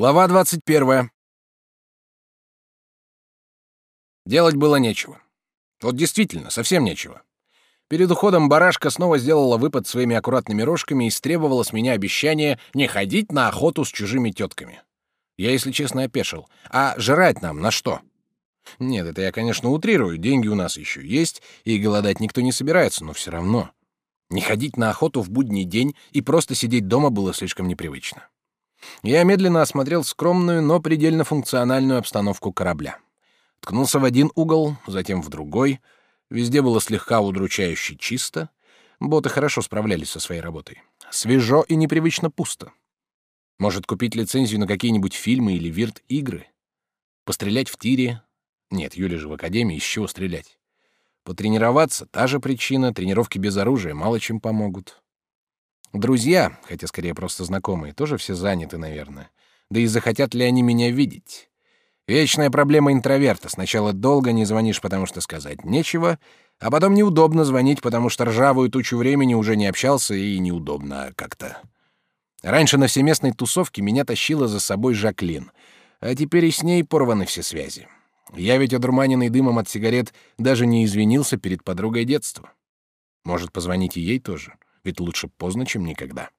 Глава 21. Делать было нечего. Вот действительно, совсем нечего. Перед уходом барашка снова сделала выпад своими аккуратными рожками и требовала с меня обещание не ходить на охоту с чужими тетками. Я, если честно, опешил. А жрать нам на что? Нет, это я, конечно, утрирую, деньги у нас еще есть, и голодать никто не собирается, но все равно. Не ходить на охоту в будний день и просто сидеть дома было слишком непривычно. Я медленно осмотрел скромную, но предельно функциональную обстановку корабля. Ткнулся в один угол, затем в другой. Везде было слегка удручающе чисто. Боты хорошо справлялись со своей работой. Свежо и непривычно пусто. Может, купить лицензию на какие-нибудь фильмы или вирт-игры? Пострелять в тире? Нет, Юля же в академии, из чего стрелять? Потренироваться — та же причина, тренировки без оружия мало чем помогут. Друзья, хотя скорее просто знакомые, тоже все заняты, наверное. Да и захотят ли они меня видеть? Вечная проблема интроверта. Сначала долго не звонишь, потому что сказать нечего, а потом неудобно звонить, потому что ржавую тучу времени уже не общался и неудобно как-то. Раньше на всеместной тусовке меня тащила за собой Жаклин, а теперь и с ней порваны все связи. Я ведь одурманенный дымом от сигарет даже не извинился перед подругой детства. Может, позвонить и ей тоже? — ведь лучше поздно, чем никогда.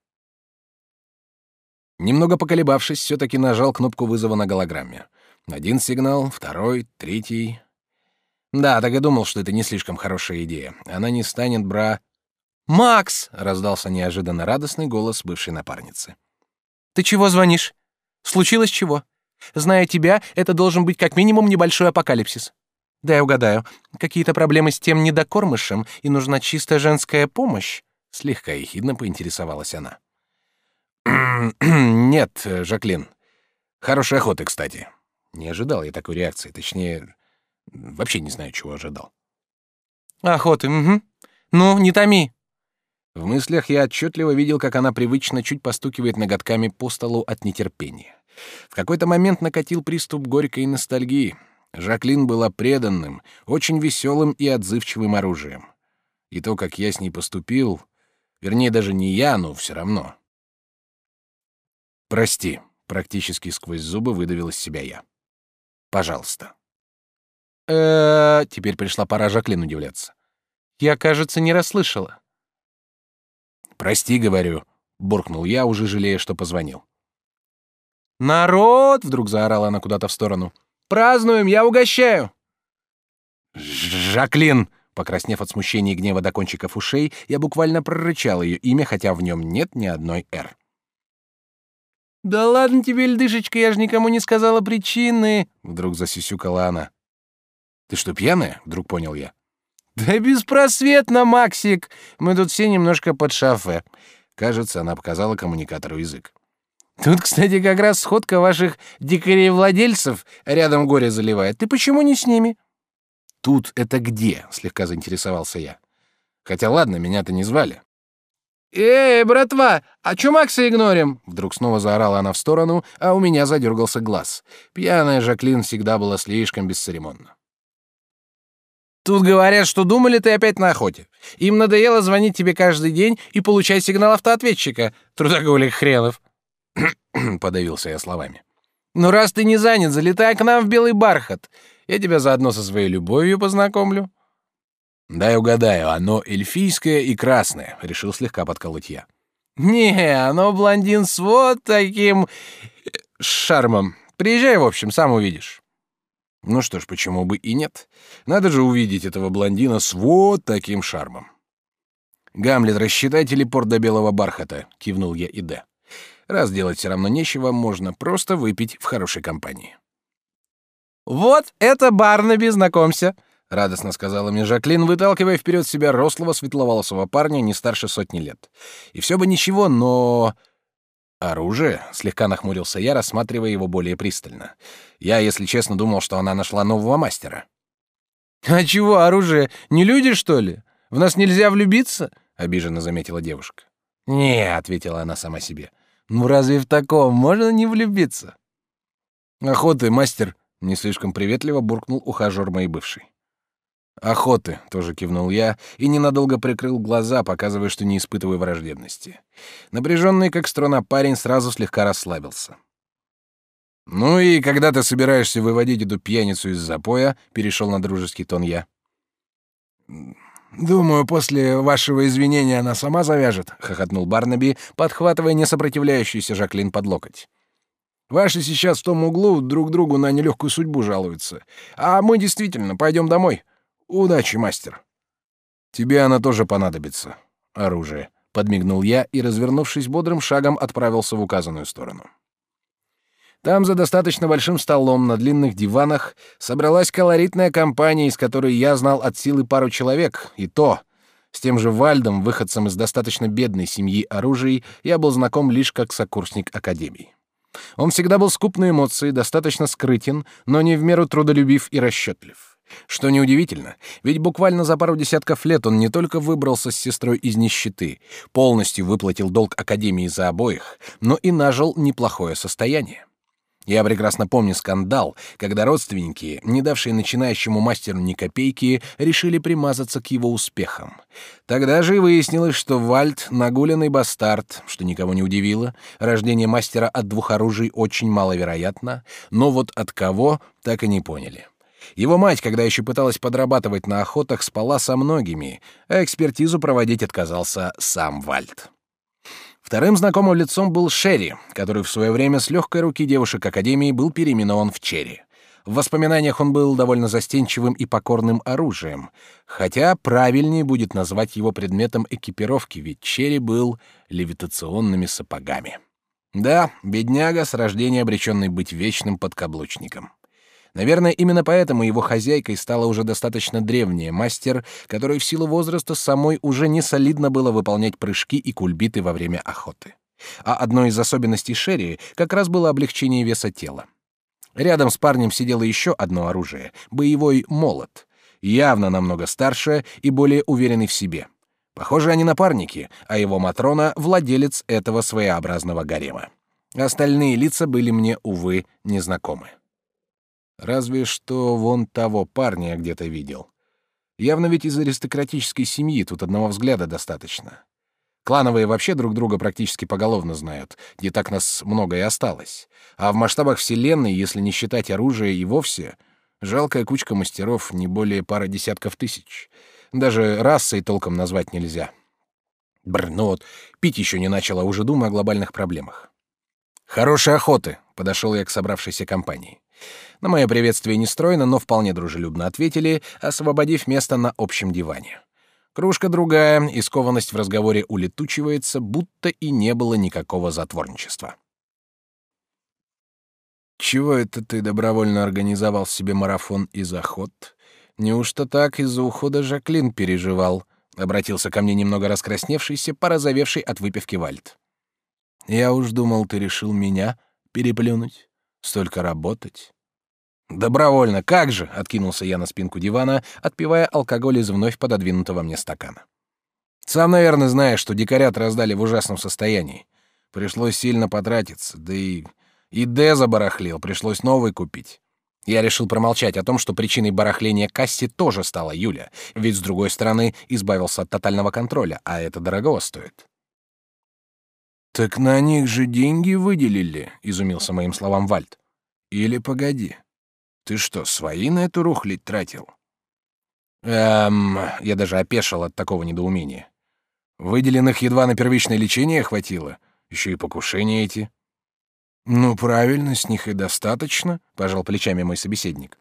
Немного поколебавшись, все-таки нажал кнопку вызова на голограмме. Один сигнал, второй, третий. Да, так и думал, что это не слишком хорошая идея. Она не станет бра... «Макс!» — раздался неожиданно радостный голос бывшей напарницы. «Ты чего звонишь? Случилось чего? Зная тебя, это должен быть как минимум небольшой апокалипсис. Дай угадаю, какие-то проблемы с тем недокормышем, и нужна чисто женская помощь?» Слегка ехидно поинтересовалась она. «Нет, Жаклин. Хорошей охоты, кстати». Не ожидал я такой реакции. Точнее, вообще не знаю, чего ожидал. «Охоты, угу. Ну, не томи». В мыслях я отчетливо видел, как она привычно чуть постукивает ноготками по столу от нетерпения. В какой-то момент накатил приступ горькой ностальгии. Жаклин была преданным, очень веселым и отзывчивым оружием. И то, как я с ней поступил, Вернее, даже не я, но все равно. «Прости», — практически сквозь зубы выдавил из себя я. «Пожалуйста». э Теперь пришла пора Жаклин удивляться. «Я, кажется, не расслышала». «Прости, — говорю», — буркнул я, уже жалея, что позвонил. «Народ!» — вдруг заорала она куда-то в сторону. «Празднуем, я угощаю!» «Жаклин!» Покраснев от смущения и гнева до кончиков ушей, я буквально прорычал ее имя, хотя в нем нет ни одной «Р». «Да ладно тебе, льдышечка, я же никому не сказала причины!» Вдруг засюсюкала она. «Ты что, пьяная?» — вдруг понял я. «Да беспросветно, Максик! Мы тут все немножко под шафе». Кажется, она показала коммуникатору язык. «Тут, кстати, как раз сходка ваших дикарей-владельцев рядом горе заливает. Ты почему не с ними?» «Тут это где?» — слегка заинтересовался я. «Хотя ладно, меня-то не звали». «Эй, братва, а чё Макса игнорим?» Вдруг снова заорала она в сторону, а у меня задергался глаз. Пьяная Жаклин всегда была слишком бесцеремонна. «Тут говорят, что думали ты опять на охоте. Им надоело звонить тебе каждый день и получать сигнал автоответчика, трудоголик хренов». подавился я словами. «Ну раз ты не занят, залетай к нам в белый бархат. Я тебя заодно со своей любовью познакомлю». «Дай угадаю, оно эльфийское и красное», — решил слегка подколоть я. «Не, оно блондин с вот таким... Э, шармом. Приезжай, в общем, сам увидишь». Ну что ж, почему бы и нет? Надо же увидеть этого блондина с вот таким шармом. «Гамлет, рассчитай телепорт до белого бархата», — кивнул я и Д. «Раз делать все равно нечего, можно просто выпить в хорошей компании». «Вот это Барнаби, знакомься!» — радостно сказала мне Жаклин, выталкивая вперед себя рослого светловолосого парня не старше сотни лет. И все бы ничего, но... «Оружие?» — слегка нахмурился я, рассматривая его более пристально. Я, если честно, думал, что она нашла нового мастера. «А чего оружие? Не люди, что ли? В нас нельзя влюбиться?» — обиженно заметила девушка. «Не», — ответила она сама себе. «Ну разве в таком можно не влюбиться?» «Охоты, мастер», не слишком приветливо буркнул ухажер моей бывшей. «Охоты», — тоже кивнул я и ненадолго прикрыл глаза, показывая, что не испытываю враждебности. Напряженный, как струна, парень сразу слегка расслабился. Ну и когда ты собираешься выводить эту пьяницу из запоя, перешел на дружеский тон я. Думаю, после вашего извинения она сама завяжет, хохотнул Барнаби, подхватывая несопротивляющуюся Жаклин под локоть. Ваши сейчас в том углу друг другу на нелегкую судьбу жалуются. А мы действительно пойдем домой. Удачи, мастер. Тебе она тоже понадобится. Оружие. Подмигнул я и, развернувшись бодрым шагом, отправился в указанную сторону. Там за достаточно большим столом на длинных диванах собралась колоритная компания, из которой я знал от силы пару человек, и то с тем же Вальдом, выходцем из достаточно бедной семьи оружий, я был знаком лишь как сокурсник академии. Он всегда был скуп на эмоции, достаточно скрытен, но не в меру трудолюбив и расчетлив. Что неудивительно, ведь буквально за пару десятков лет он не только выбрался с сестрой из нищеты, полностью выплатил долг Академии за обоих, но и нажил неплохое состояние. Я прекрасно помню скандал, когда родственники, не давшие начинающему мастеру ни копейки, решили примазаться к его успехам. Тогда же и выяснилось, что Вальд — нагуленный бастард, что никого не удивило. Рождение мастера от двух оружий очень маловероятно, но вот от кого — так и не поняли. Его мать, когда еще пыталась подрабатывать на охотах, спала со многими, а экспертизу проводить отказался сам Вальд. Вторым знакомым лицом был Шерри, который в свое время с легкой руки девушек Академии был переименован в Черри. В воспоминаниях он был довольно застенчивым и покорным оружием, хотя правильнее будет назвать его предметом экипировки, ведь Черри был левитационными сапогами. Да, бедняга с рождения обреченный быть вечным подкаблучником. Наверное, именно поэтому его хозяйкой стала уже достаточно древняя мастер, которой в силу возраста самой уже не солидно было выполнять прыжки и кульбиты во время охоты. А одной из особенностей Шерри как раз было облегчение веса тела. Рядом с парнем сидело еще одно оружие — боевой молот, явно намного старше и более уверенный в себе. Похоже, они напарники, а его Матрона — владелец этого своеобразного гарема. Остальные лица были мне, увы, незнакомы. Разве что вон того парня где-то видел. Явно ведь из аристократической семьи, тут одного взгляда достаточно. Клановые вообще друг друга практически поголовно знают, где так нас много и осталось. А в масштабах Вселенной, если не считать оружие и вовсе, жалкая кучка мастеров не более пары десятков тысяч. Даже расой толком назвать нельзя. Бр, ну вот, пить еще не начала, уже думаю о глобальных проблемах. «Хорошей охоты!» — подошел я к собравшейся компании. На мое приветствие нестройно, но вполне дружелюбно ответили, освободив место на общем диване. Кружка другая, и скованность в разговоре улетучивается, будто и не было никакого затворничества. «Чего это ты добровольно организовал себе марафон и заход? Неужто так из-за ухода Жаклин переживал?» — обратился ко мне немного раскрасневшийся, порозовевший от выпивки Вальд. «Я уж думал, ты решил меня переплюнуть. Столько работать. Добровольно, как же, откинулся я на спинку дивана, отпивая алкоголь из вновь пододвинутого мне стакана. Сам, наверное, знаешь, что дикарят раздали в ужасном состоянии. Пришлось сильно потратиться, да и и Д забарахлил, пришлось новый купить. Я решил промолчать о том, что причиной барахления Касси тоже стала Юля, ведь с другой стороны избавился от тотального контроля, а это дорого стоит. Так на них же деньги выделили, изумился моим словам Вальд. Или погоди, ты что, свои на эту рухлядь тратил? Эм, я даже опешил от такого недоумения. Выделенных едва на первичное лечение хватило, еще и покушения эти. Ну, правильно, с них и достаточно, пожал плечами мой собеседник.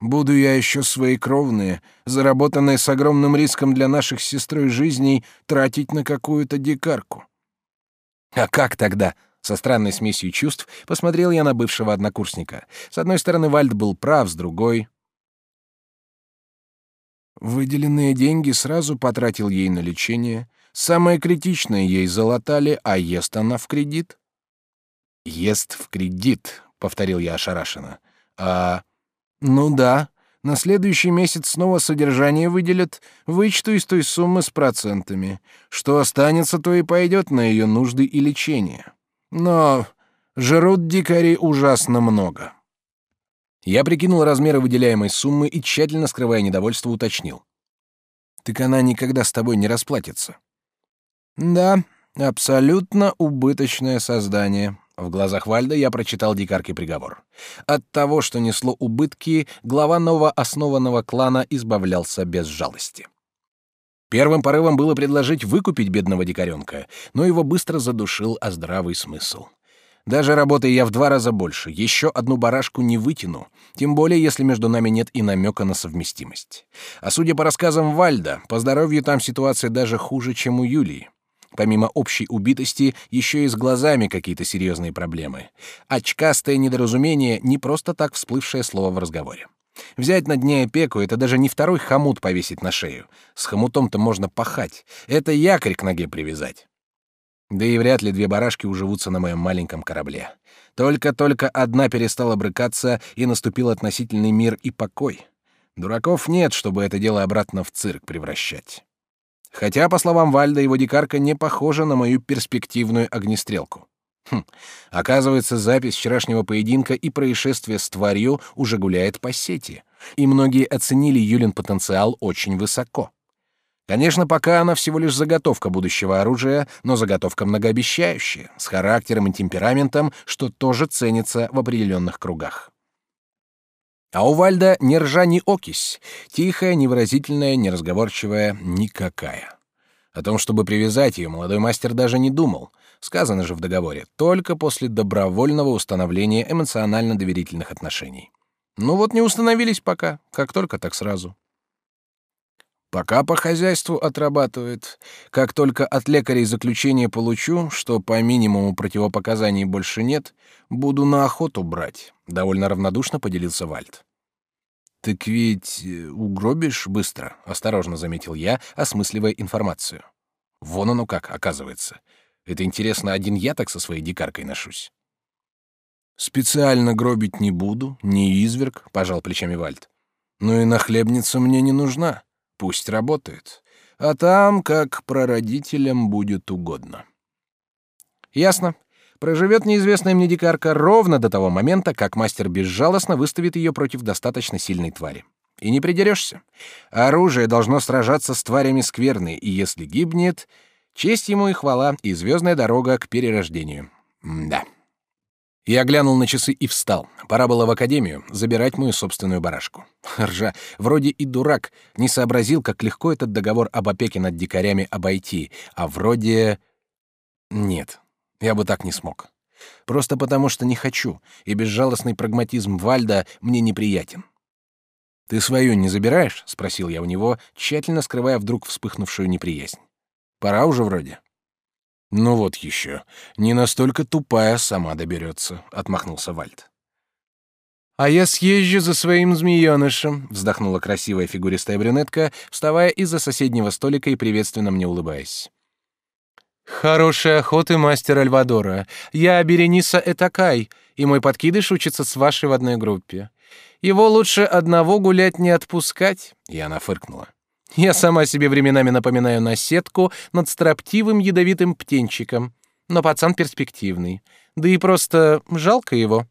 Буду я еще свои кровные, заработанные с огромным риском для наших сестрой жизней, тратить на какую-то дикарку. А как тогда? Со странной смесью чувств посмотрел я на бывшего однокурсника. С одной стороны, Вальд был прав, с другой... Выделенные деньги сразу потратил ей на лечение. Самое критичное ей залатали, а ест она в кредит. «Ест в кредит», — повторил я ошарашенно. «А...» «Ну да. На следующий месяц снова содержание выделят, вычту из той суммы с процентами. Что останется, то и пойдет на ее нужды и лечение». Но жрут дикари ужасно много. Я прикинул размеры выделяемой суммы и, тщательно скрывая недовольство, уточнил. «Так она никогда с тобой не расплатится». «Да, абсолютно убыточное создание», — В глазах Вальда я прочитал дикарке приговор. От того, что несло убытки, глава новооснованного клана избавлялся без жалости. Первым порывом было предложить выкупить бедного дикаренка, но его быстро задушил о здравый смысл. Даже работая я в два раза больше, еще одну барашку не вытяну, тем более если между нами нет и намека на совместимость. А судя по рассказам Вальда, по здоровью там ситуация даже хуже, чем у Юлии. Помимо общей убитости, еще и с глазами какие-то серьезные проблемы. Очкастое недоразумение — не просто так всплывшее слово в разговоре. Взять на дне опеку — это даже не второй хомут повесить на шею. С хомутом-то можно пахать. Это якорь к ноге привязать. Да и вряд ли две барашки уживутся на моем маленьком корабле. Только-только одна перестала брыкаться, и наступил относительный мир и покой. Дураков нет, чтобы это дело обратно в цирк превращать. Хотя, по словам Вальда, его дикарка не похожа на мою перспективную огнестрелку. Хм, оказывается, запись вчерашнего поединка и происшествия с тварью уже гуляет по сети, и многие оценили Юлин потенциал очень высоко. Конечно, пока она всего лишь заготовка будущего оружия, но заготовка многообещающая, с характером и темпераментом, что тоже ценится в определенных кругах. А у Вальда ни ржа, ни окись, тихая, невыразительная, неразговорчивая, никакая. О том, чтобы привязать ее, молодой мастер даже не думал. Сказано же в договоре, только после добровольного установления эмоционально-доверительных отношений. Ну вот не установились пока, как только так сразу. Пока по хозяйству отрабатывает. Как только от лекарей заключение получу, что по минимуму противопоказаний больше нет, буду на охоту брать. Довольно равнодушно поделился Вальд. Так ведь э, угробишь быстро, осторожно заметил я, осмысливая информацию. Вон оно как, оказывается. Это интересно, один я так со своей дикаркой ношусь. Специально гробить не буду, не изверг, пожал плечами Вальд. Ну и нахлебница мне не нужна. Пусть работает. А там, как прародителям будет угодно. Ясно. Проживет неизвестная мне дикарка ровно до того момента, как мастер безжалостно выставит ее против достаточно сильной твари. И не придерешься. Оружие должно сражаться с тварями скверной, и если гибнет, честь ему и хвала, и звездная дорога к перерождению. М да. Я глянул на часы и встал. Пора было в академию забирать мою собственную барашку. Ржа, вроде и дурак, не сообразил, как легко этот договор об опеке над дикарями обойти, а вроде... Нет, я бы так не смог. Просто потому, что не хочу, и безжалостный прагматизм Вальда мне неприятен. «Ты свою не забираешь?» — спросил я у него, тщательно скрывая вдруг вспыхнувшую неприязнь. «Пора уже вроде». «Ну вот еще. Не настолько тупая сама доберется», — отмахнулся Вальд. «А я съезжу за своим змеенышем», — вздохнула красивая фигуристая брюнетка, вставая из-за соседнего столика и приветственно мне улыбаясь. «Хорошей охоты, мастер Альвадора. Я Берениса Этакай, и мой подкидыш учится с вашей в одной группе. Его лучше одного гулять не отпускать», — и она фыркнула. Я сама себе временами напоминаю наседку над строптивым ядовитым птенчиком, но пацан перспективный. Да и просто жалко его.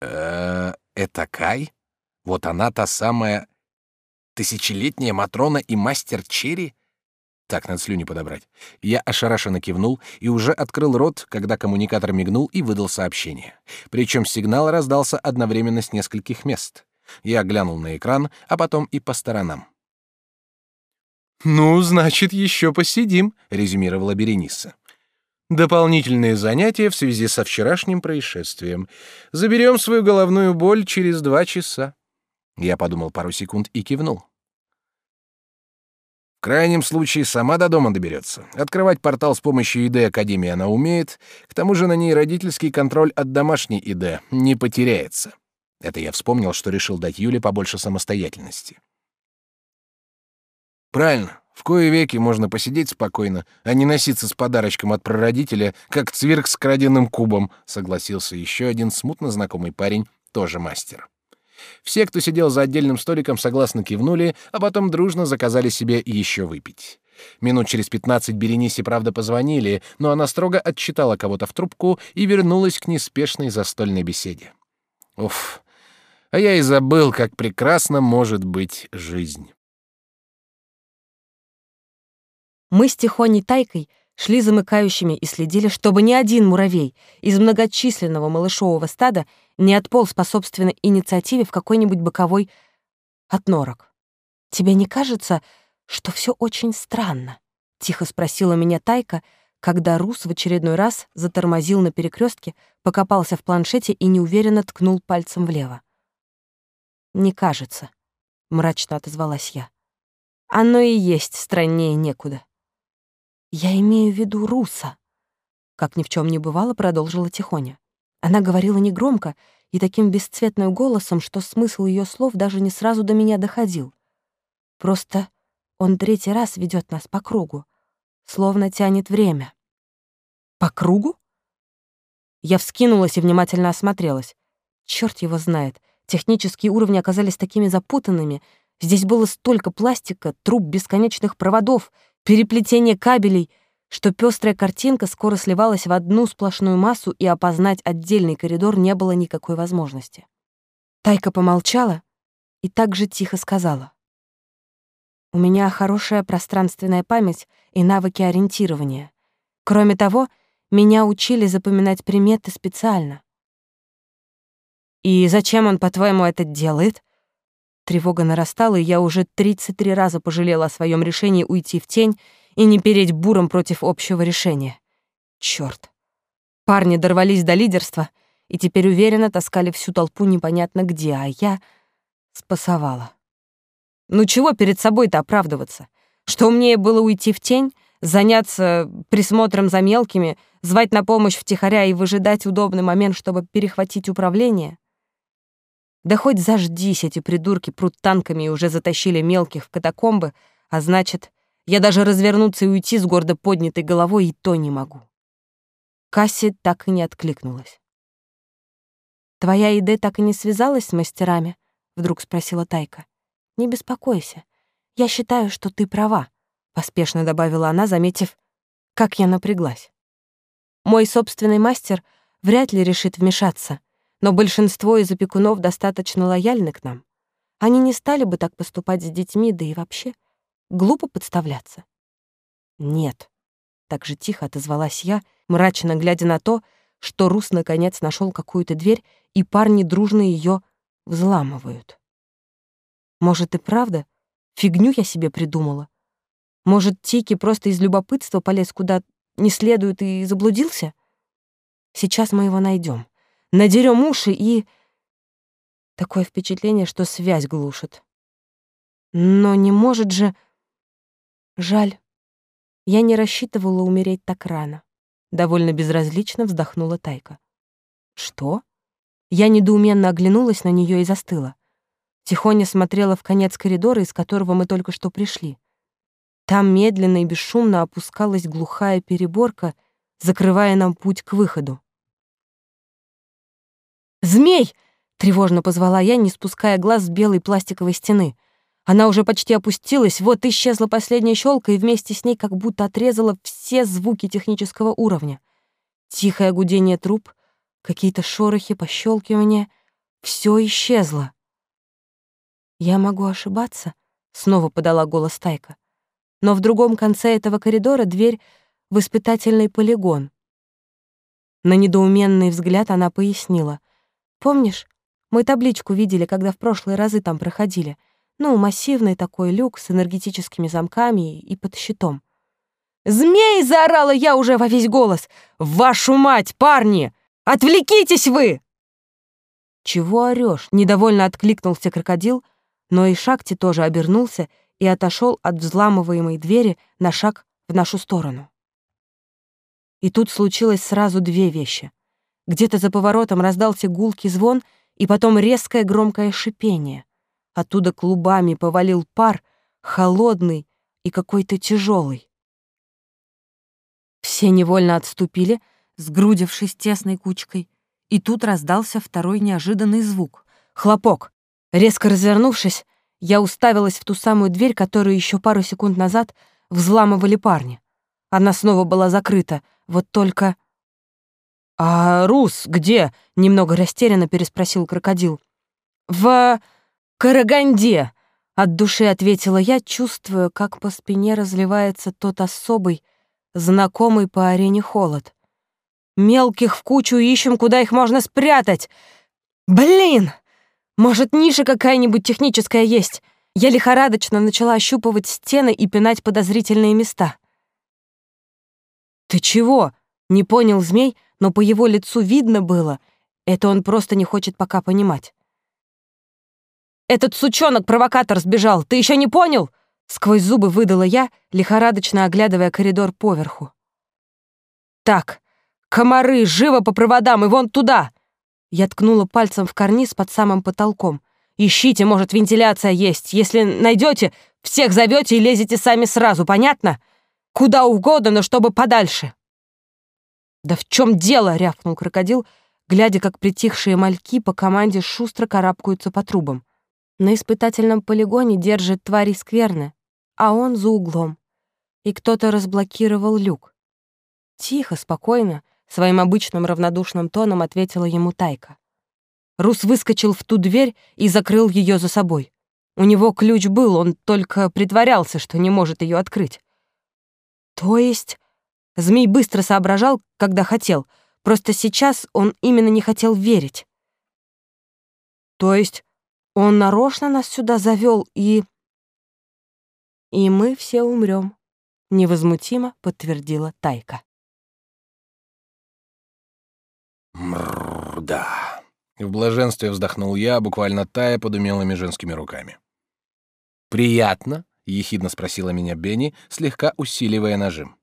Э, это Кай? Вот она та самая тысячелетняя Матрона и мастер Черри? Так, надо слюни подобрать. Я ошарашенно кивнул и уже открыл рот, когда коммуникатор мигнул и выдал сообщение. Причем сигнал раздался одновременно с нескольких мест. Я глянул на экран, а потом и по сторонам. «Ну, значит, еще посидим», — резюмировала Берениса. «Дополнительные занятия в связи со вчерашним происшествием. Заберем свою головную боль через два часа». Я подумал пару секунд и кивнул. В крайнем случае сама до дома доберется. Открывать портал с помощью ИД Академии она умеет. К тому же на ней родительский контроль от домашней ИД не потеряется. Это я вспомнил, что решил дать Юле побольше самостоятельности. Правильно. В кое веки можно посидеть спокойно, а не носиться с подарочком от прародителя, как цвирк с краденым кубом, согласился еще один смутно знакомый парень, тоже мастер. Все, кто сидел за отдельным столиком, согласно кивнули, а потом дружно заказали себе еще выпить. Минут через пятнадцать Беренисе, правда, позвонили, но она строго отчитала кого-то в трубку и вернулась к неспешной застольной беседе. Уф, а я и забыл, как прекрасно может быть жизнь. Мы с Тихоней Тайкой шли замыкающими и следили, чтобы ни один муравей из многочисленного малышового стада не отполз по собственной инициативе в какой-нибудь боковой отнорок. «Тебе не кажется, что все очень странно?» — тихо спросила меня Тайка, когда Рус в очередной раз затормозил на перекрестке, покопался в планшете и неуверенно ткнул пальцем влево. «Не кажется», — мрачно отозвалась я. «Оно и есть страннее некуда». «Я имею в виду Руса», — как ни в чем не бывало, продолжила Тихоня. Она говорила негромко и таким бесцветным голосом, что смысл ее слов даже не сразу до меня доходил. Просто он третий раз ведет нас по кругу, словно тянет время. По кругу? Я вскинулась и внимательно осмотрелась. Черт его знает, технические уровни оказались такими запутанными. Здесь было столько пластика, труб бесконечных проводов, переплетения кабелей — что пестрая картинка скоро сливалась в одну сплошную массу, и опознать отдельный коридор не было никакой возможности. Тайка помолчала и так же тихо сказала. «У меня хорошая пространственная память и навыки ориентирования. Кроме того, меня учили запоминать приметы специально». «И зачем он, по-твоему, это делает?» Тревога нарастала, и я уже 33 раза пожалела о своем решении уйти в тень и не переть буром против общего решения. Чёрт. Парни дорвались до лидерства и теперь уверенно таскали всю толпу непонятно где, а я спасовала. Ну чего перед собой-то оправдываться? Что умнее было уйти в тень, заняться присмотром за мелкими, звать на помощь втихаря и выжидать удобный момент, чтобы перехватить управление? Да хоть заждись, эти придурки прут танками и уже затащили мелких в катакомбы, а значит, я даже развернуться и уйти с гордо поднятой головой и то не могу. Касси так и не откликнулась. «Твоя Иде так и не связалась с мастерами?» — вдруг спросила Тайка. «Не беспокойся. Я считаю, что ты права», — поспешно добавила она, заметив, как я напряглась. «Мой собственный мастер вряд ли решит вмешаться, но большинство из опекунов достаточно лояльны к нам. Они не стали бы так поступать с детьми, да и вообще...» Глупо подставляться. Нет. Так же тихо отозвалась я, мрачно глядя на то, что Рус наконец нашел какую-то дверь, и парни дружно ее взламывают. Может и правда? Фигню я себе придумала. Может, Тики просто из любопытства полез куда не следует и заблудился? Сейчас мы его найдем, надерем уши и... Такое впечатление, что связь глушит. Но не может же... Жаль. Я не рассчитывала умереть так рано. Довольно безразлично вздохнула Тайка. Что? Я недоуменно оглянулась на нее и застыла. Тихоня смотрела в конец коридора, из которого мы только что пришли. Там медленно и бесшумно опускалась глухая переборка, закрывая нам путь к выходу. «Змей!» — тревожно позвала я, не спуская глаз с белой пластиковой стены — она уже почти опустилась, вот исчезла последняя щелка, и вместе с ней как будто отрезала все звуки технического уровня. Тихое гудение труб, какие-то шорохи, пощелкивания — все исчезло. «Я могу ошибаться», — снова подала голос Тайка. «Но в другом конце этого коридора дверь в испытательный полигон». На недоуменный взгляд она пояснила. «Помнишь, мы табличку видели, когда в прошлые разы там проходили?» Ну, массивный такой люк с энергетическими замками и под щитом. «Змей!» — заорала я уже во весь голос. «Вашу мать, парни! Отвлекитесь вы!» «Чего орёшь?» — недовольно откликнулся крокодил, но и Шакти тоже обернулся и отошел от взламываемой двери на шаг в нашу сторону. И тут случилось сразу две вещи. Где-то за поворотом раздался гулкий звон и потом резкое громкое шипение. Оттуда клубами повалил пар, холодный и какой-то тяжелый. Все невольно отступили, сгрудившись тесной кучкой, и тут раздался второй неожиданный звук — хлопок. Резко развернувшись, я уставилась в ту самую дверь, которую еще пару секунд назад взламывали парни. Она снова была закрыта, вот только... «А Рус где?» — немного растерянно переспросил крокодил. «В...» «Караганде!» — от души ответила я, чувствуя, как по спине разливается тот особый, Знакомый по арене холод. Мелких в кучу ищем, куда их можно спрятать. Блин! Может, ниша какая-нибудь техническая есть? Я лихорадочно начала ощупывать стены и пинать подозрительные места. «Ты чего?» — не понял змей, но по его лицу видно было. Это он просто не хочет пока понимать. «Этот сучонок-провокатор сбежал, ты еще не понял?» Сквозь зубы выдала я, лихорадочно оглядывая коридор поверху. «Так, комары, живо по проводам и вон туда!» Я ткнула пальцем в карниз под самым потолком. «Ищите, может, вентиляция есть. Если найдете, всех зовете и лезете сами сразу, понятно? Куда угодно, но чтобы подальше!» «Да в чем дело?» — рявкнул крокодил, глядя, как притихшие мальки по команде шустро карабкаются по трубам. На испытательном полигоне держит твари скверны, а он за углом. И кто-то разблокировал люк. Тихо, спокойно, своим обычным равнодушным тоном ответила ему Тайка. Рус выскочил в ту дверь и закрыл ее за собой. У него ключ был, он только притворялся, что не может ее открыть. То есть... Змей быстро соображал, когда хотел, просто сейчас он именно не хотел верить. То есть он нарочно нас сюда завел и и мы все умрем», — невозмутимо подтвердила Тайка. Мрррр, да. В блаженстве вздохнул я, буквально тая под умелыми женскими руками. «Приятно?» — ехидно спросила меня Бенни, слегка усиливая нажим.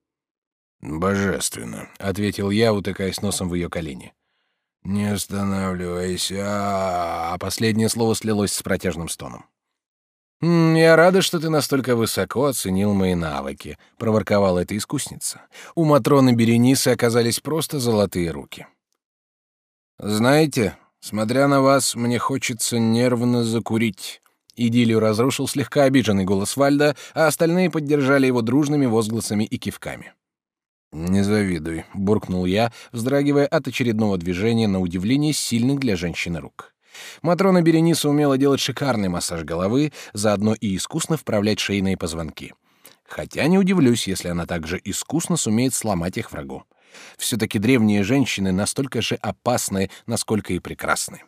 «Божественно», — ответил я, утыкаясь носом в ее колени. «Не останавливайся!» А последнее слово слилось с протяжным стоном. «Я рада, что ты настолько высоко оценил мои навыки», — проворковала эта искусница. У Матроны Беренисы оказались просто золотые руки. «Знаете, смотря на вас, мне хочется нервно закурить». Идиллию разрушил слегка обиженный голос Вальда, а остальные поддержали его дружными возгласами и кивками. «Не завидуй», — буркнул я, вздрагивая от очередного движения на удивление сильных для женщины рук. Матрона Берениса умела делать шикарный массаж головы, заодно и искусно вправлять шейные позвонки. Хотя не удивлюсь, если она также искусно сумеет сломать их врагу. Все-таки древние женщины настолько же опасны, насколько и прекрасны.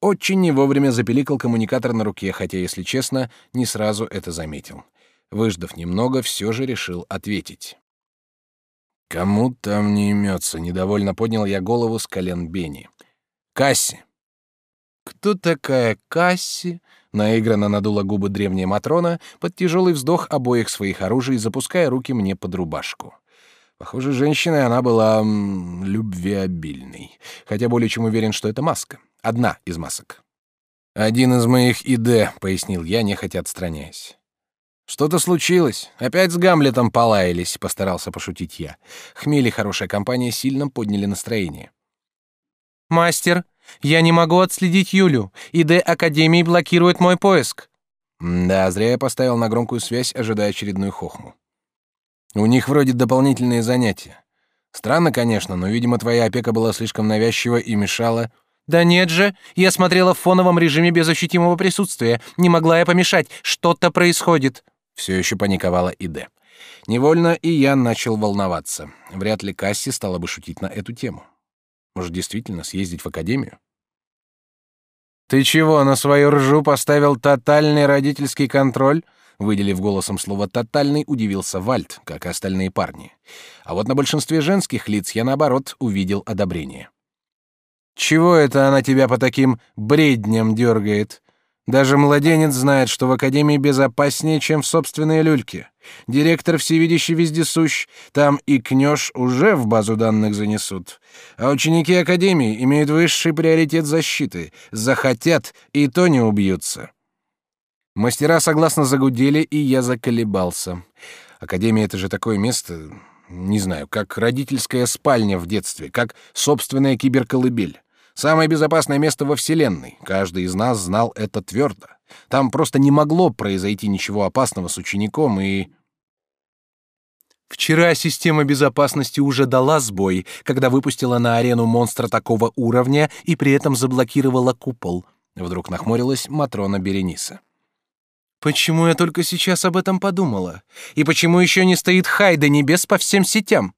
Очень не вовремя запеликал коммуникатор на руке, хотя, если честно, не сразу это заметил. Выждав немного, все же решил ответить. «Кому там не имется?» — недовольно поднял я голову с колен Бени. «Касси, «Кто такая Касси?» — наигранно надула губы древняя Матрона под тяжелый вздох обоих своих оружий, запуская руки мне под рубашку. Похоже, женщиной она была м, любвеобильной, хотя более чем уверен, что это маска. Одна из масок. «Один из моих ИД», — пояснил я, нехотя отстраняясь. «Что-то случилось. Опять с Гамлетом полаялись», — постарался пошутить я. Хмели хорошая компания сильно подняли настроение. «Мастер, я не могу отследить Юлю. ИД Академии блокирует мой поиск. Да, зря я поставил на громкую связь, ожидая очередную хохму. У них вроде дополнительные занятия. Странно, конечно, но, видимо, твоя опека была слишком навязчива и мешала. Да нет же, я смотрела в фоновом режиме без ощутимого присутствия. Не могла я помешать. Что-то происходит. Все еще паниковала Иде. Невольно и я начал волноваться. Вряд ли Касси стала бы шутить на эту тему. Может, действительно съездить в академию? «Ты чего, на свою ржу поставил тотальный родительский контроль?» Выделив голосом слово «тотальный», удивился Вальт, как и остальные парни. А вот на большинстве женских лиц я, наоборот, увидел одобрение. «Чего это она тебя по таким бредням дергает? Даже младенец знает, что в академии безопаснее, чем в собственной люльке. Директор всевидящий вездесущ, там и кнёж уже в базу данных занесут. А ученики академии имеют высший приоритет защиты. Захотят, и то не убьются. Мастера согласно загудели, и я заколебался. Академия — это же такое место, не знаю, как родительская спальня в детстве, как собственная киберколыбель. Самое безопасное место во Вселенной. Каждый из нас знал это твердо. Там просто не могло произойти ничего опасного с учеником, и... Вчера система безопасности уже дала сбой, когда выпустила на арену монстра такого уровня и при этом заблокировала купол. Вдруг нахмурилась Матрона Берениса. Почему я только сейчас об этом подумала? И почему еще не стоит хай до небес по всем сетям?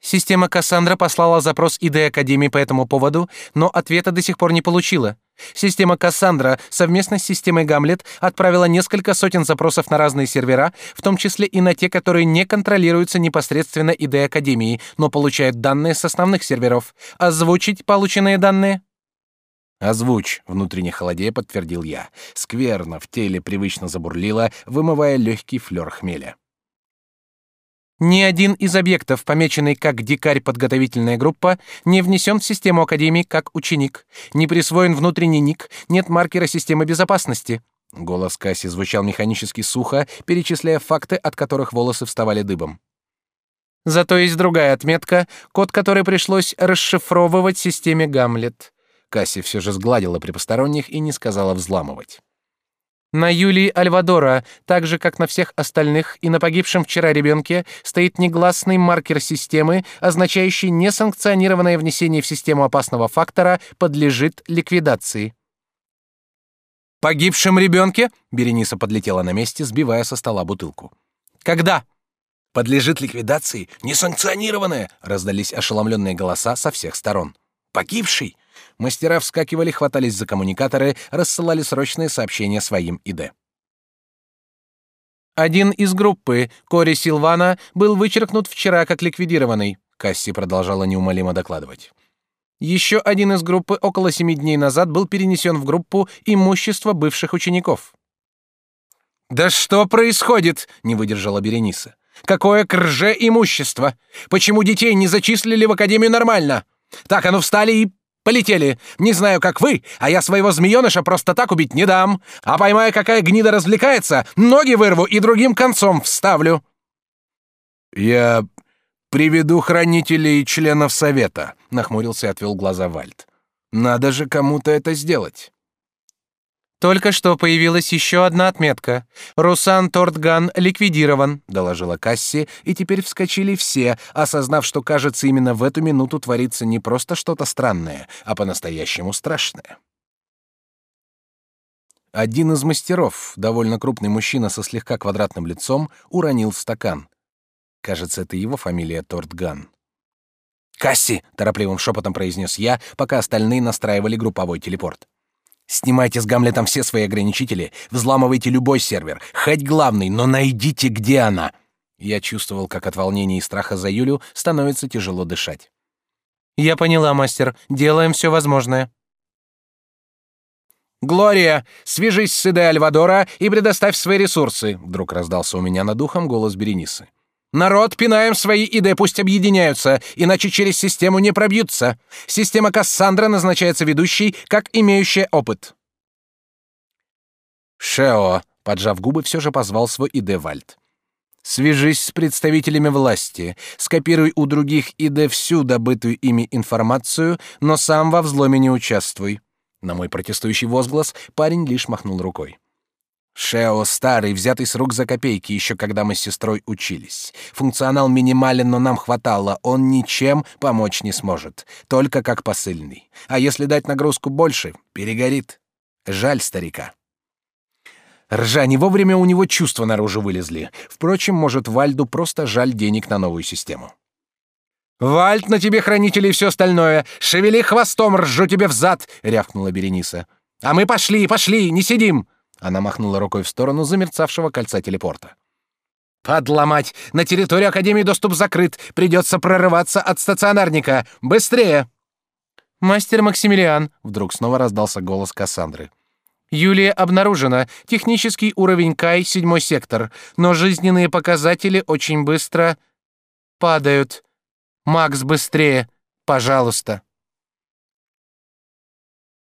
Система Кассандра послала запрос ИД Академии по этому поводу, но ответа до сих пор не получила. Система Кассандра совместно с системой Гамлет отправила несколько сотен запросов на разные сервера, в том числе и на те, которые не контролируются непосредственно ИД Академией, но получают данные с основных серверов. Озвучить полученные данные? Озвучь, внутренне холодея подтвердил я. Скверно в теле привычно забурлило, вымывая легкий флер хмеля. Ни один из объектов, помеченный как дикарь подготовительная группа, не внесен в систему Академии как ученик, не присвоен внутренний ник, нет маркера системы безопасности. Голос Касси звучал механически сухо, перечисляя факты, от которых волосы вставали дыбом. Зато есть другая отметка, код которой пришлось расшифровывать системе Гамлет. Касси все же сгладила при посторонних и не сказала взламывать. На Юлии Альвадора, так же как на всех остальных и на погибшем вчера ребенке, стоит негласный маркер системы, означающий несанкционированное внесение в систему опасного фактора подлежит ликвидации. Погибшем ребенке? Берениса подлетела на месте, сбивая со стола бутылку. Когда? Подлежит ликвидации несанкционированное, раздались ошеломленные голоса со всех сторон. Погибший? Мастера вскакивали, хватались за коммуникаторы, рассылали срочные сообщения своим ИД. Один из группы, Кори Силвана, был вычеркнут вчера как ликвидированный. Касси продолжала неумолимо докладывать. Еще один из группы около семи дней назад был перенесен в группу имущества бывших учеников. Да что происходит? Не выдержала Берениса. Какое крже имущество? Почему детей не зачислили в академию нормально? Так, ну встали и Полетели. Не знаю, как вы, а я своего змееныша просто так убить не дам. А поймая, какая гнида развлекается, ноги вырву и другим концом вставлю. Я приведу хранителей и членов совета, нахмурился и отвел глаза Вальд. Надо же кому-то это сделать. Только что появилась еще одна отметка. Русан Тортган ликвидирован, доложила Касси, и теперь вскочили все, осознав, что, кажется, именно в эту минуту творится не просто что-то странное, а по-настоящему страшное. Один из мастеров, довольно крупный мужчина со слегка квадратным лицом, уронил стакан. Кажется, это его фамилия Тортган. «Касси!» — торопливым шепотом произнес я, пока остальные настраивали групповой телепорт. Снимайте с Гамлетом все свои ограничители, взламывайте любой сервер, хоть главный, но найдите, где она. Я чувствовал, как от волнения и страха за Юлю становится тяжело дышать. Я поняла, мастер. Делаем все возможное. Глория, свяжись с Иде Альвадора и предоставь свои ресурсы. Вдруг раздался у меня над ухом голос Беренисы. Народ, пинаем свои идеи, пусть объединяются, иначе через систему не пробьются. Система Кассандра назначается ведущей, как имеющая опыт. Шео, поджав губы, все же позвал свой Иде Вальд. Свяжись с представителями власти, скопируй у других Иде всю добытую ими информацию, но сам во взломе не участвуй. На мой протестующий возглас парень лишь махнул рукой. Шео старый, взятый с рук за копейки, еще когда мы с сестрой учились. Функционал минимален, но нам хватало. Он ничем помочь не сможет, только как посыльный. А если дать нагрузку больше, перегорит. Жаль старика. Ржа, не вовремя у него чувства наружу вылезли. Впрочем, может, Вальду просто жаль денег на новую систему. «Вальд, на тебе хранители и все остальное! Шевели хвостом, ржу тебе в зад!» — рявкнула Берениса. «А мы пошли, пошли, не сидим!» Она махнула рукой в сторону замерцавшего кольца телепорта. «Подломать! На территорию Академии доступ закрыт. Придется прорываться от стационарника. Быстрее!» «Мастер Максимилиан!» — вдруг снова раздался голос Кассандры. «Юлия обнаружена. Технический уровень Кай, седьмой сектор. Но жизненные показатели очень быстро падают. Макс, быстрее! Пожалуйста!»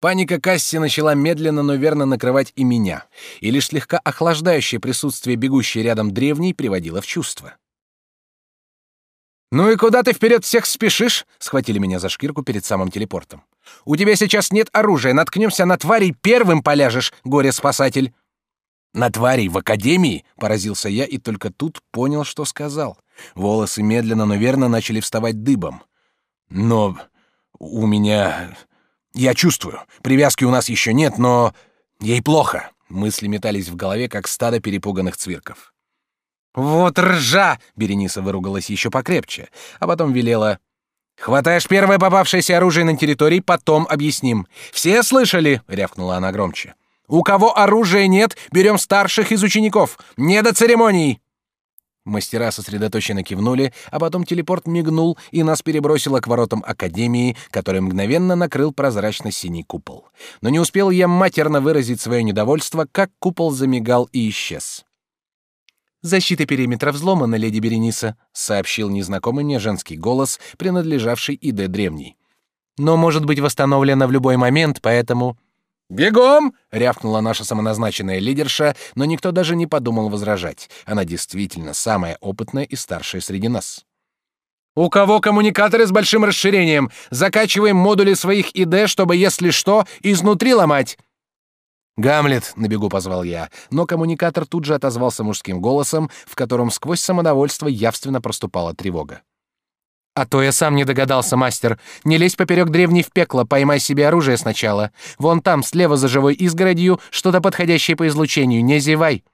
Паника Касси начала медленно, но верно накрывать и меня, и лишь слегка охлаждающее присутствие бегущей рядом древней приводило в чувство. «Ну и куда ты вперед всех спешишь?» — схватили меня за шкирку перед самым телепортом. «У тебя сейчас нет оружия, наткнемся на тварей, первым поляжешь, горе-спасатель!» «На тварей в академии?» — поразился я и только тут понял, что сказал. Волосы медленно, но верно начали вставать дыбом. «Но у меня...» Я чувствую. Привязки у нас еще нет, но ей плохо. Мысли метались в голове, как стадо перепуганных цвирков. «Вот ржа!» — Берениса выругалась еще покрепче, а потом велела. «Хватаешь первое попавшееся оружие на территории, потом объясним. Все слышали?» — рявкнула она громче. «У кого оружия нет, берем старших из учеников. Не до церемоний!» Мастера сосредоточенно кивнули, а потом телепорт мигнул, и нас перебросило к воротам Академии, который мгновенно накрыл прозрачно-синий купол. Но не успел я матерно выразить свое недовольство, как купол замигал и исчез. «Защита периметра взломана, леди Берениса», — сообщил незнакомый мне женский голос, принадлежавший Иде Древней. «Но может быть восстановлена в любой момент, поэтому...» «Бегом!» — рявкнула наша самоназначенная лидерша, но никто даже не подумал возражать. Она действительно самая опытная и старшая среди нас. «У кого коммуникаторы с большим расширением? Закачиваем модули своих ИД, чтобы, если что, изнутри ломать!» «Гамлет!» — на бегу позвал я, но коммуникатор тут же отозвался мужским голосом, в котором сквозь самодовольство явственно проступала тревога. А то я сам не догадался, мастер. Не лезь поперек древней в пекло, поймай себе оружие сначала. Вон там, слева за живой изгородью, что-то подходящее по излучению, не зевай.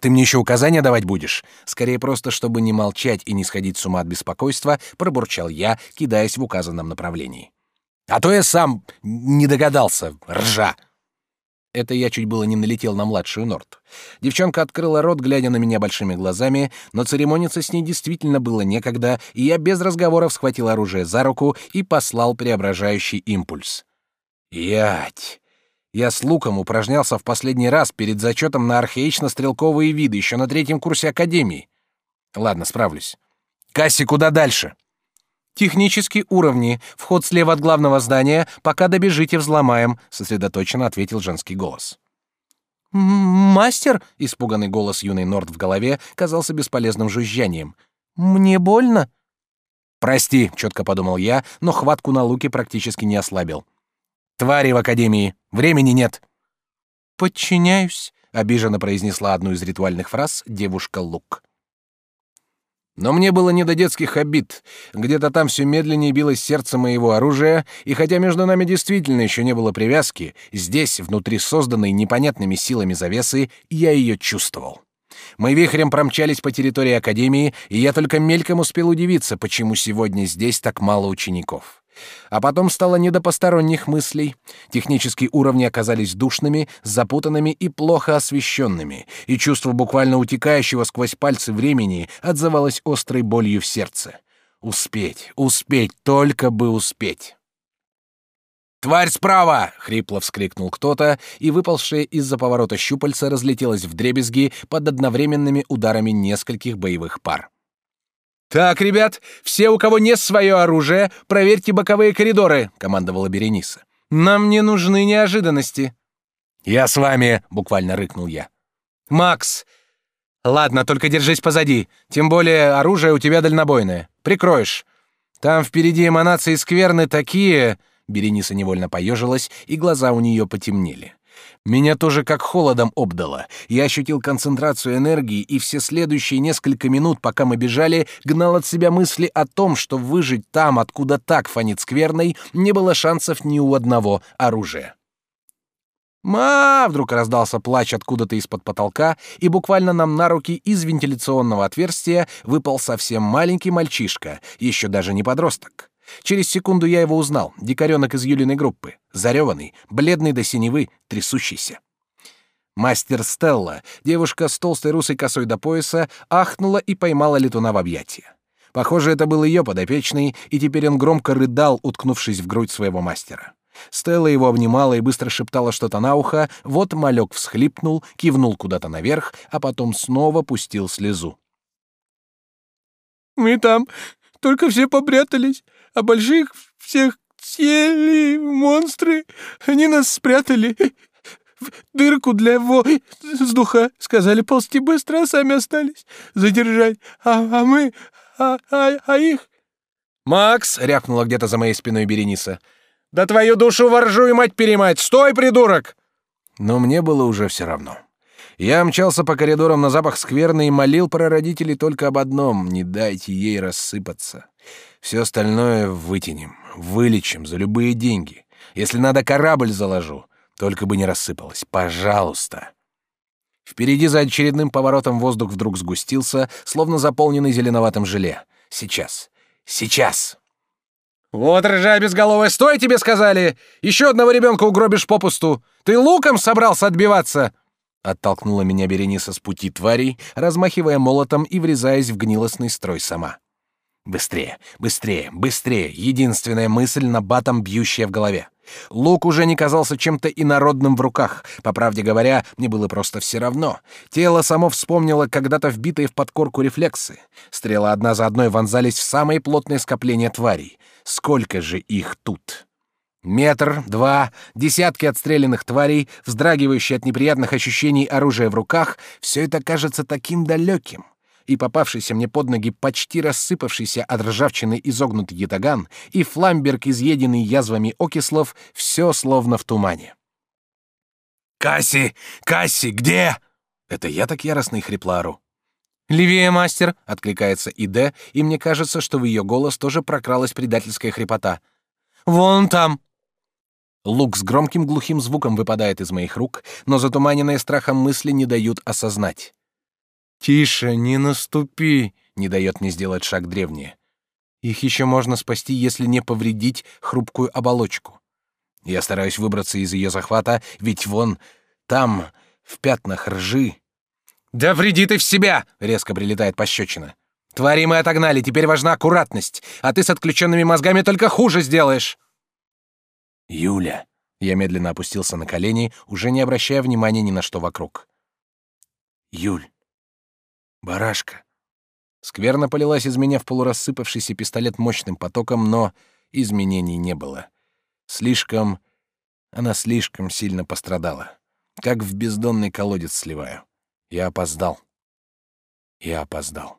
Ты мне еще указания давать будешь? Скорее просто, чтобы не молчать и не сходить с ума от беспокойства, пробурчал я, кидаясь в указанном направлении. А то я сам не догадался, ржа. Это я чуть было не налетел на младшую Норт. Девчонка открыла рот, глядя на меня большими глазами, но церемониться с ней действительно было некогда, и я без разговоров схватил оружие за руку и послал преображающий импульс. Ять! Я с луком упражнялся в последний раз перед зачетом на архаично-стрелковые виды еще на третьем курсе Академии. Ладно, справлюсь. Касси, куда дальше? Технические уровни. Вход слева от главного здания. Пока добежите, взломаем, сосредоточенно ответил женский голос. Мастер, испуганный голос юной Норд в голове казался бесполезным жужжанием. Мне больно. Прости, четко подумал я, но хватку на луке практически не ослабил. Твари в академии, времени нет. Подчиняюсь, обиженно произнесла одну из ритуальных фраз девушка Лук. Но мне было не до детских обид. Где-то там все медленнее билось сердце моего оружия, и хотя между нами действительно еще не было привязки, здесь, внутри созданной непонятными силами завесы, я ее чувствовал. Мы вихрем промчались по территории Академии, и я только мельком успел удивиться, почему сегодня здесь так мало учеников. А потом стало не до посторонних мыслей. Технические уровни оказались душными, запутанными и плохо освещенными, и чувство буквально утекающего сквозь пальцы времени отзывалось острой болью в сердце. Успеть, успеть, только бы успеть. «Тварь справа!» — хрипло вскрикнул кто-то, и выползшее из-за поворота щупальца разлетелось дребезги под одновременными ударами нескольких боевых пар. «Так, ребят, все, у кого нет свое оружие, проверьте боковые коридоры», — командовала Берениса. «Нам не нужны неожиданности». «Я с вами», — буквально рыкнул я. «Макс! Ладно, только держись позади. Тем более оружие у тебя дальнобойное. Прикроешь. Там впереди эманации скверны такие...» Берениса невольно поежилась, и глаза у нее потемнели. Меня тоже как холодом обдало. Я ощутил концентрацию энергии, и все следующие несколько минут, пока мы бежали, гнал от себя мысли о том, что выжить там, откуда так фонит скверной, не было шансов ни у одного оружия. «Ма!» — вдруг раздался плач откуда-то из-под потолка, и буквально нам на руки из вентиляционного отверстия выпал совсем маленький мальчишка, еще даже не подросток. Через секунду я его узнал, дикаренок из Юлиной группы, зареванный, бледный до синевы, трясущийся. Мастер Стелла, девушка с толстой русой косой до пояса, ахнула и поймала летуна в объятия. Похоже, это был ее подопечный, и теперь он громко рыдал, уткнувшись в грудь своего мастера. Стелла его обнимала и быстро шептала что-то на ухо, вот малек всхлипнул, кивнул куда-то наверх, а потом снова пустил слезу. «Мы там, только все попрятались а больших всех съели монстры. Они нас спрятали в дырку для воздуха. Сказали ползти быстро, а сами остались задержать. А, а мы... А, а, а их...» «Макс!» — рявкнула где-то за моей спиной Берениса. «Да твою душу воржу и мать-перемать! Стой, придурок!» Но мне было уже все равно. Я мчался по коридорам на запах скверны и молил про родителей только об одном — не дайте ей рассыпаться. Все остальное вытянем, вылечим за любые деньги. Если надо, корабль заложу. Только бы не рассыпалась, пожалуйста. Впереди за очередным поворотом воздух вдруг сгустился, словно заполненный зеленоватым желе. Сейчас. Сейчас. «Вот, рыжая безголовая, стой, тебе сказали! Еще одного ребенка угробишь попусту! Ты луком собрался отбиваться!» Оттолкнула меня Берениса с пути тварей, размахивая молотом и врезаясь в гнилостный строй сама. Быстрее, быстрее, быстрее! Единственная мысль на батом бьющая в голове. Лук уже не казался чем-то инородным в руках. По правде говоря, мне было просто все равно. Тело само вспомнило когда-то вбитые в подкорку рефлексы. Стрелы одна за одной вонзались в самые плотные скопления тварей. Сколько же их тут? Метр, два, десятки отстрелянных тварей, вздрагивающие от неприятных ощущений оружия в руках, все это кажется таким далеким и попавшийся мне под ноги почти рассыпавшийся от ржавчины изогнутый ятаган, и фламберг, изъеденный язвами окислов, все словно в тумане. «Касси! Касси, где?» Это я так яростно и хрипло ору. «Левее, мастер!» — откликается Иде, и мне кажется, что в ее голос тоже прокралась предательская хрипота. «Вон там!» Лук с громким глухим звуком выпадает из моих рук, но затуманенные страхом мысли не дают осознать. «Тише, не наступи!» — не дает мне сделать шаг древнее. Их еще можно спасти, если не повредить хрупкую оболочку. Я стараюсь выбраться из ее захвата, ведь вон там, в пятнах ржи... «Да вреди ты в себя!» — резко прилетает пощечина. «Твари мы отогнали, теперь важна аккуратность, а ты с отключенными мозгами только хуже сделаешь!» «Юля!» — я медленно опустился на колени, уже не обращая внимания ни на что вокруг. «Юль, Барашка. Скверно полилась из меня в полурассыпавшийся пистолет мощным потоком, но изменений не было. Слишком... Она слишком сильно пострадала. Как в бездонный колодец сливаю. Я опоздал. Я опоздал.